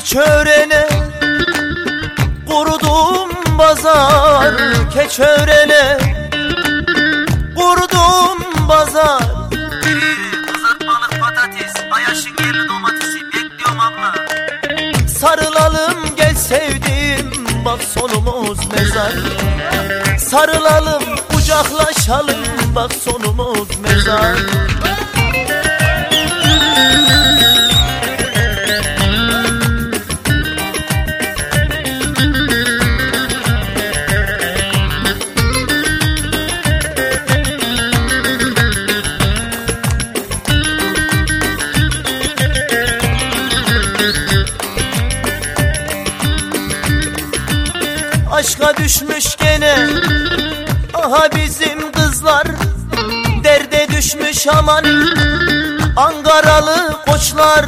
keçörene Kurudum bazar keçörene Kurudum bazar. Kızart balık patates Ayaşın yerli domatesi bekliyorum abla. Sarılalım gel sevdim. Bak sonumuz mezar. Sarılalım kucaklaşalım. Bak sonumuz mezar. Düşmüş gene. Aha bizim kızlar Derde düşmüş aman. Ankaralı koçlar.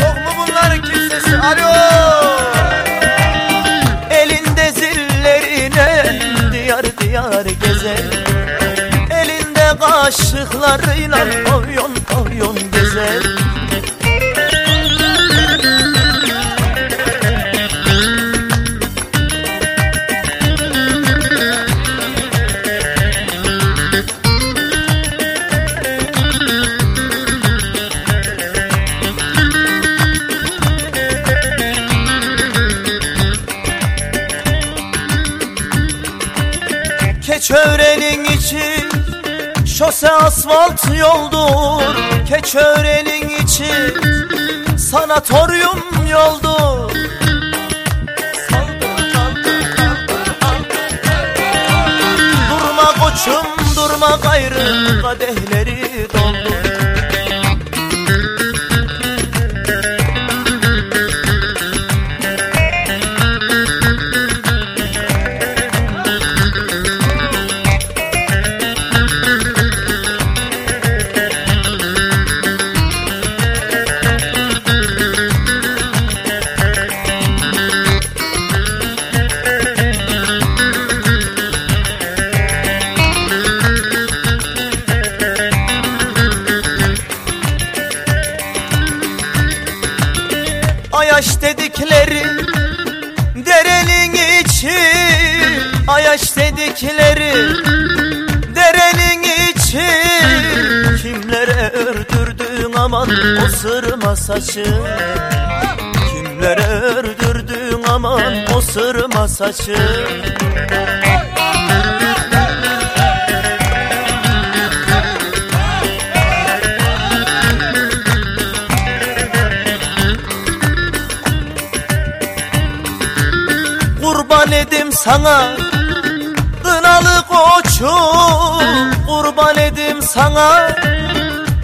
Yok mu bunların kimsesi? Alo. Elinde zillerine Diyar diyar gezer. Elinde kaşıklarıyla Pavyon pavyon gezer Keçörenin içi Şose asfalt yoldur. Keçörenin içi Sanatoryum yoldur. Durma koçum durma gayrı Kadehleri Dedikleri derenin içi. Kimlere ördürdün aman o sırma saçı? Kimlere ördürdün aman o sırma saçı? Kurban edim sana koçum Kurban edim sana.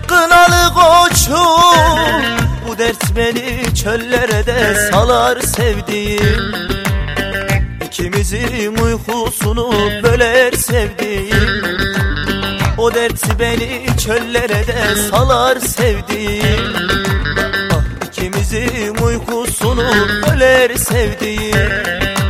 Kınalı koçum Bu dert beni çöllere de salar sevdiğim. İkimizin uykusunu böler sevdiğim. O dert beni çöllere de salar sevdiğim. Ah ikimizin uykusunu böler sevdiğim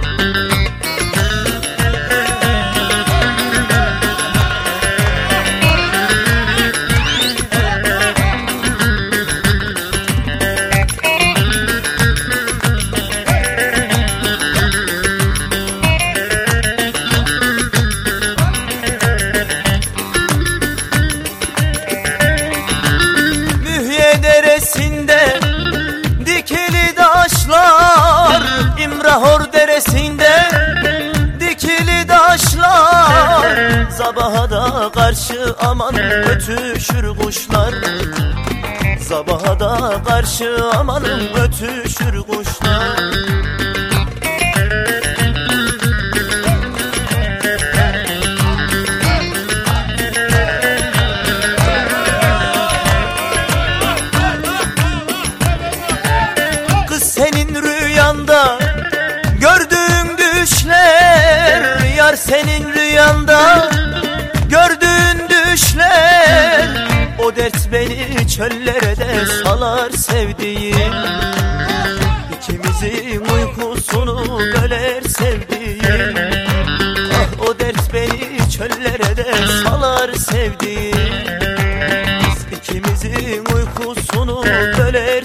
karşı aman ötüşür kuşlar. Sabaha da karşı amanın ötüşür kuşlar. Kız senin rüyanda gördüğün düşler Yar senin rüyanda beni çöllere de salar sevdiğim İkimizin uykusunu böler sevdiğim Ah o dert beni çöllere de salar sevdiğim İkimizin uykusunu böler